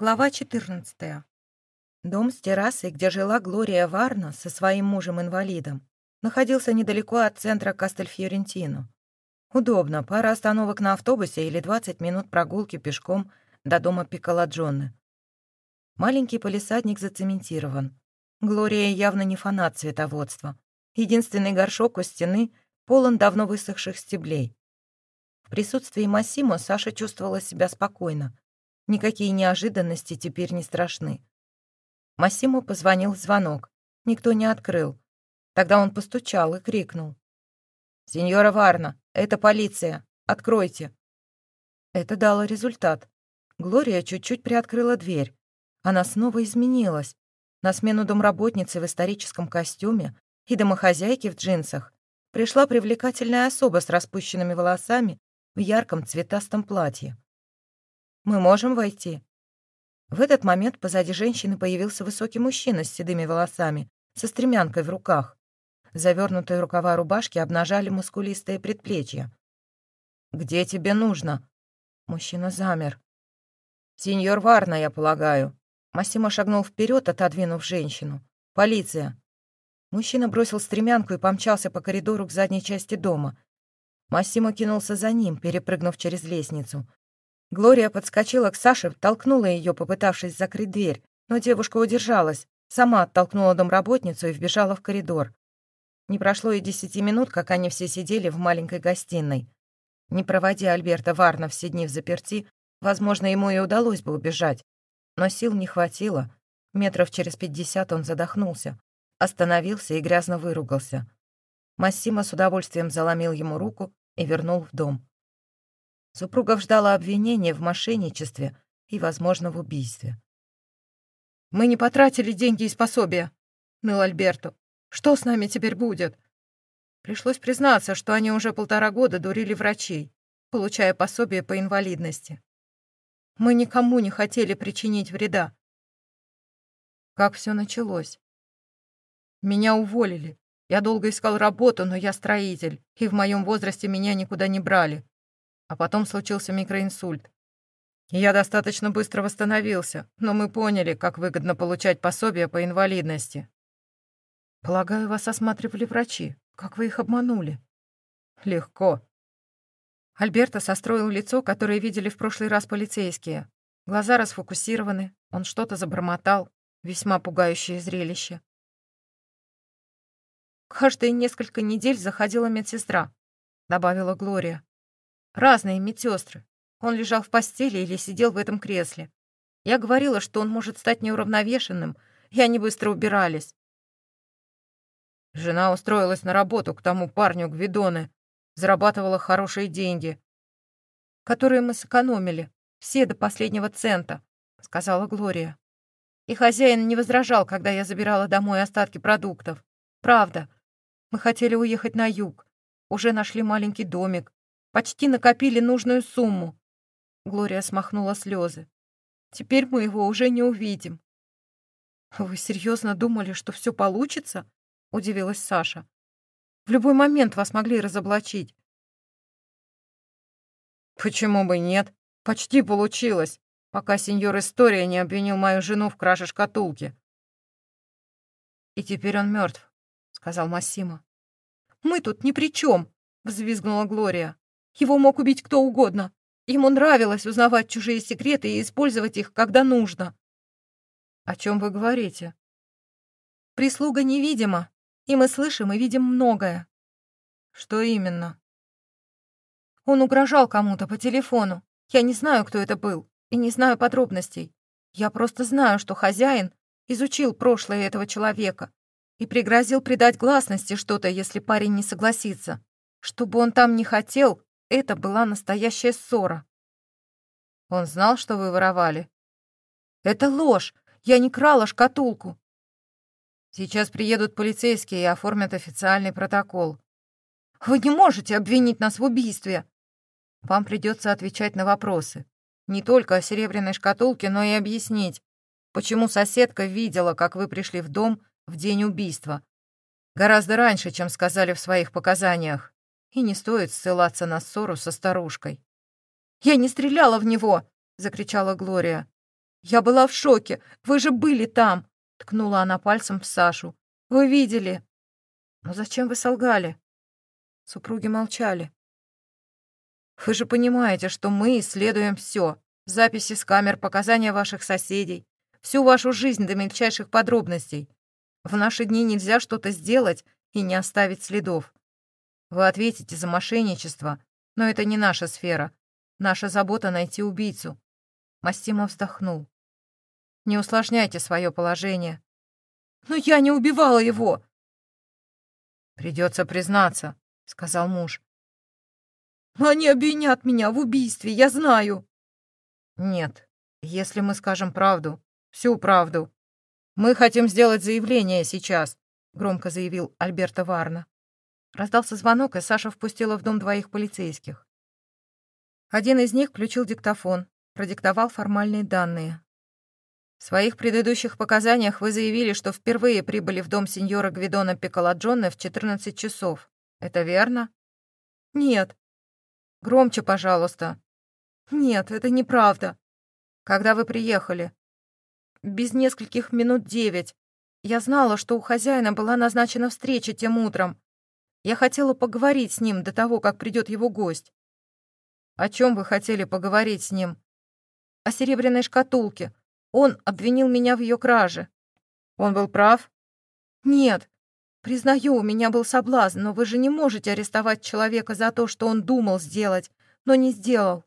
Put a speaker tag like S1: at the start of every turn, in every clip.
S1: Глава 14. Дом с террасой, где жила Глория Варна со своим мужем-инвалидом, находился недалеко от центра Кастельфьорентино. Удобно, пара остановок на автобусе или 20 минут прогулки пешком до дома Пиколаджоны. Маленький полисадник зацементирован. Глория явно не фанат цветоводства. Единственный горшок у стены полон давно высохших стеблей. В присутствии Массимо Саша чувствовала себя спокойно. Никакие неожиданности теперь не страшны. Массимо позвонил звонок. Никто не открыл. Тогда он постучал и крикнул. «Сеньора Варна, это полиция. Откройте». Это дало результат. Глория чуть-чуть приоткрыла дверь. Она снова изменилась. На смену домработницы в историческом костюме и домохозяйки в джинсах пришла привлекательная особа с распущенными волосами в ярком цветастом платье. Мы можем войти?» В этот момент позади женщины появился высокий мужчина с седыми волосами, со стремянкой в руках. Завернутые рукава рубашки обнажали мускулистые предплечья. «Где тебе нужно?» Мужчина замер. «Сеньор Варна, я полагаю». Массимо шагнул вперед, отодвинув женщину. «Полиция!» Мужчина бросил стремянку и помчался по коридору к задней части дома. Массимо кинулся за ним, перепрыгнув через лестницу. Глория подскочила к Саше, толкнула ее, попытавшись закрыть дверь, но девушка удержалась, сама оттолкнула домработницу и вбежала в коридор. Не прошло и десяти минут, как они все сидели в маленькой гостиной. Не проводя Альберта Варна все дни в заперти, возможно, ему и удалось бы убежать. Но сил не хватило. Метров через пятьдесят он задохнулся, остановился и грязно выругался. Массимо с удовольствием заломил ему руку и вернул в дом. Супругов ждало обвинение в мошенничестве и, возможно, в убийстве. «Мы не потратили деньги и пособия», — ныл Альберту. «Что с нами теперь будет?» Пришлось признаться, что они уже полтора года дурили врачей, получая пособие по инвалидности. Мы никому не хотели причинить вреда. Как все началось? Меня уволили. Я долго искал работу, но я строитель, и в моем возрасте меня никуда не брали. А потом случился микроинсульт. Я достаточно быстро восстановился, но мы поняли, как выгодно получать пособие по инвалидности. Полагаю, вас осматривали врачи. Как вы их обманули? Легко. Альберто состроил лицо, которое видели в прошлый раз полицейские. Глаза расфокусированы, он что-то забормотал. Весьма пугающее зрелище. «Каждые несколько недель заходила медсестра», — добавила Глория. Разные медсестры. Он лежал в постели или сидел в этом кресле. Я говорила, что он может стать неуравновешенным, и они быстро убирались. Жена устроилась на работу к тому парню Гвидоне, зарабатывала хорошие деньги, которые мы сэкономили, все до последнего цента, сказала Глория. И хозяин не возражал, когда я забирала домой остатки продуктов. Правда, мы хотели уехать на юг, уже нашли маленький домик, Почти накопили нужную сумму. Глория смахнула слезы. Теперь мы его уже не увидим. Вы серьезно думали, что все получится? Удивилась Саша. В любой момент вас могли разоблачить. Почему бы нет? Почти получилось, пока сеньор История не обвинил мою жену в краже шкатулки. И теперь он мертв, сказал Массимо. Мы тут ни при чем, взвизгнула Глория. Его мог убить кто угодно. Ему нравилось узнавать чужие секреты и использовать их, когда нужно. О чем вы говорите? Прислуга невидима, и мы слышим и видим многое. Что именно? Он угрожал кому-то по телефону. Я не знаю, кто это был, и не знаю подробностей. Я просто знаю, что хозяин изучил прошлое этого человека и пригрозил придать гласности что-то, если парень не согласится. Что бы он там не хотел, это была настоящая ссора. Он знал, что вы воровали? Это ложь. Я не крала шкатулку. Сейчас приедут полицейские и оформят официальный протокол. Вы не можете обвинить нас в убийстве. Вам придется отвечать на вопросы. Не только о серебряной шкатулке, но и объяснить, почему соседка видела, как вы пришли в дом в день убийства. Гораздо раньше, чем сказали в своих показаниях. И не стоит ссылаться на ссору со старушкой. «Я не стреляла в него!» — закричала Глория. Я была в шоке. Вы же были там!» Ткнула она пальцем в Сашу. «Вы видели!» «Но зачем вы солгали?» Супруги молчали. «Вы же понимаете, что мы исследуем все. Записи с камер, показания ваших соседей, всю вашу жизнь до мельчайших подробностей. В наши дни нельзя что-то сделать и не оставить следов. Вы ответите за мошенничество, но это не наша сфера. Наша забота — найти убийцу». Мастима вздохнул. «Не усложняйте свое положение». «Но я не убивала его!» «Придется признаться», — сказал муж. «Но они обвинят меня в убийстве, я знаю». «Нет, если мы скажем правду, всю правду. Мы хотим сделать заявление сейчас», — громко заявил Альберто Варна. Раздался звонок, и Саша впустила в дом двоих полицейских. Один из них включил диктофон, продиктовал формальные данные. В своих предыдущих показаниях вы заявили, что впервые прибыли в дом сеньора Гвидона Пиколаджоне в 14 часов. Это верно? Нет. Громче, пожалуйста. Нет, это неправда. Когда вы приехали? Без нескольких минут девять. Я знала, что у хозяина была назначена встреча тем утром. Я хотела поговорить с ним до того, как придет его гость. О чем вы хотели поговорить с ним? О серебряной шкатулке, он обвинил меня в ее краже. Он был прав? Нет. Признаю, у меня был соблазн, но вы же не можете арестовать человека за то, что он думал сделать, но не сделал.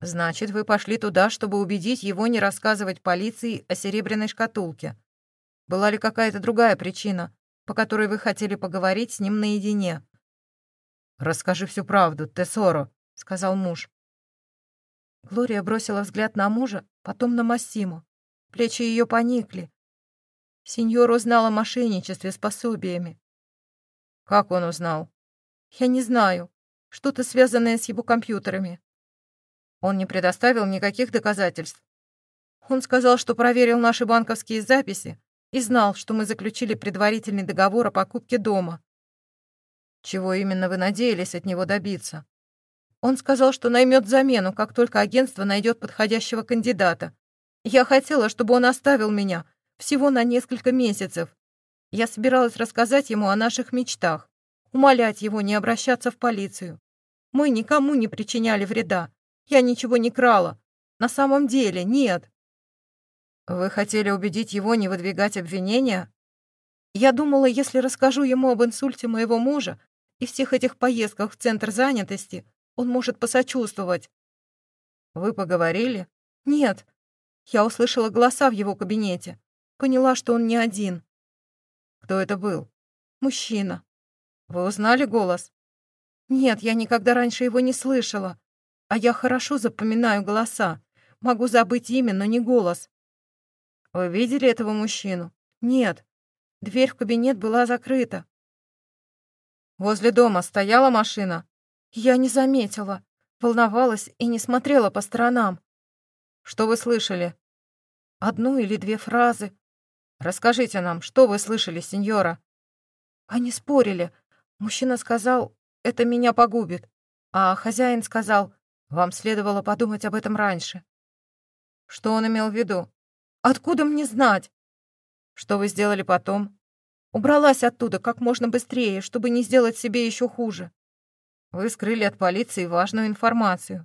S1: Значит, вы пошли туда, чтобы убедить его не рассказывать полиции о серебряной шкатулке. Была ли какая-то другая причина, по которой вы хотели поговорить с ним наедине? «Расскажи всю правду, Тесоро», — сказал муж. Глория бросила взгляд на мужа, потом на Массиму. Плечи ее поникли. Сеньор узнал о мошенничестве с пособиями. Как он узнал? Я не знаю. Что-то связанное с его компьютерами. Он не предоставил никаких доказательств. Он сказал, что проверил наши банковские записи и знал, что мы заключили предварительный договор о покупке дома. Чего именно вы надеялись от него добиться? Он сказал, что наймет замену, как только агентство найдет подходящего кандидата. Я хотела, чтобы он оставил меня всего на несколько месяцев. Я собиралась рассказать ему о наших мечтах, умолять его не обращаться в полицию. Мы никому не причиняли вреда. Я ничего не крала. На самом деле, нет. Вы хотели убедить его не выдвигать обвинения? Я думала, если расскажу ему об инсульте моего мужа и всех этих поездках в центр занятости, он может посочувствовать». «Вы поговорили?» «Нет. Я услышала голоса в его кабинете. Поняла, что он не один». «Кто это был?» «Мужчина». «Вы узнали голос?» «Нет, я никогда раньше его не слышала. А я хорошо запоминаю голоса. Могу забыть имя, но не голос». «Вы видели этого мужчину?» «Нет. Дверь в кабинет была закрыта». «Возле дома стояла машина?» Я не заметила, волновалась и не смотрела по сторонам. Что вы слышали? Одну или две фразы. Расскажите нам, что вы слышали, сеньора? Они спорили. Мужчина сказал, это меня погубит. А хозяин сказал, вам следовало подумать об этом раньше. Что он имел в виду? Откуда мне знать? Что вы сделали потом? Убралась оттуда как можно быстрее, чтобы не сделать себе еще хуже. Вы скрыли от полиции важную информацию.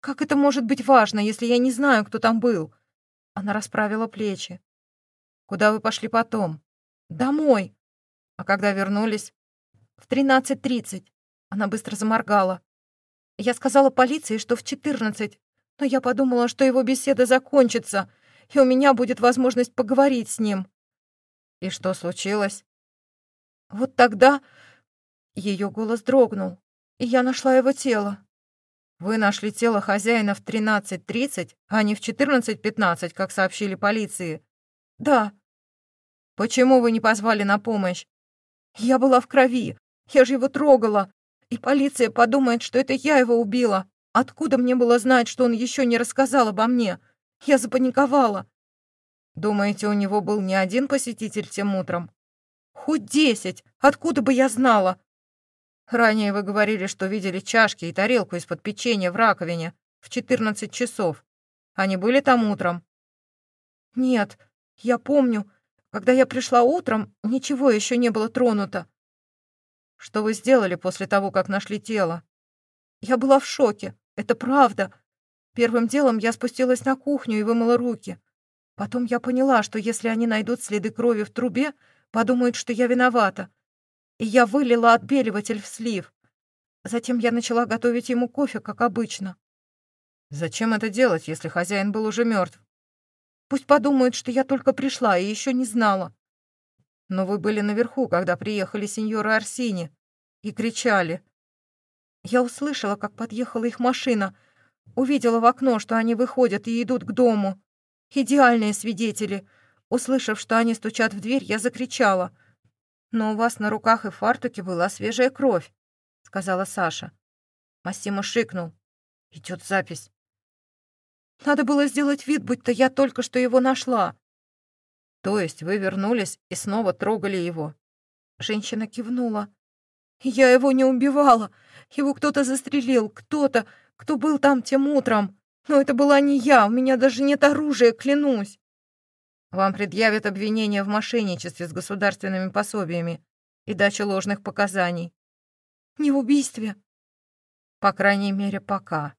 S1: Как это может быть важно, если я не знаю, кто там был? Она расправила плечи. Куда вы пошли потом? Домой. А когда вернулись? В 13.30. Она быстро заморгала. Я сказала полиции, что в 14, но я подумала, что его беседа закончится, и у меня будет возможность поговорить с ним. И что случилось? Вот тогда ее голос дрогнул и я нашла его тело». «Вы нашли тело хозяина в 13.30, а не в 14.15, как сообщили полиции?» «Да». «Почему вы не позвали на помощь?» «Я была в крови. Я же его трогала. И полиция подумает, что это я его убила. Откуда мне было знать, что он еще не рассказал обо мне? Я запаниковала». «Думаете, у него был не один посетитель тем утром?» «Хоть десять. Откуда бы я знала? Ранее вы говорили, что видели чашки и тарелку из-под печенья в раковине в 14 часов.
S2: Они были там утром?»
S1: «Нет, я помню. Когда я пришла утром, ничего еще не было тронуто».
S2: «Что вы сделали после того, как нашли тело?»
S1: «Я была в шоке. Это правда. Первым делом я спустилась на кухню и вымыла руки. Потом я поняла, что если они найдут следы крови в трубе, подумают, что я виновата. И я вылила отбеливатель в слив. Затем я начала готовить ему кофе, как обычно.
S2: Зачем это делать, если хозяин был уже мертв?
S1: Пусть подумают, что я только пришла и еще не знала.
S2: Но вы были наверху, когда приехали сеньоры Арсини, и кричали.
S1: Я услышала, как подъехала их машина, увидела в окно, что они выходят и идут к дому. Идеальные свидетели. Услышав, что они стучат в дверь, я закричала. «Но у вас на руках и фартуке была свежая кровь», — сказала Саша. Массимо шикнул. «Идет запись». «Надо было сделать вид, будто я только что его нашла».
S2: «То есть вы вернулись и снова трогали его?»
S1: Женщина кивнула. «Я его не убивала. Его кто-то застрелил, кто-то, кто был там тем утром. Но это была не я, у меня даже нет оружия, клянусь.
S2: Вам предъявят обвинение в мошенничестве с государственными пособиями и даче ложных показаний.
S1: Не в убийстве.
S2: По крайней мере, пока.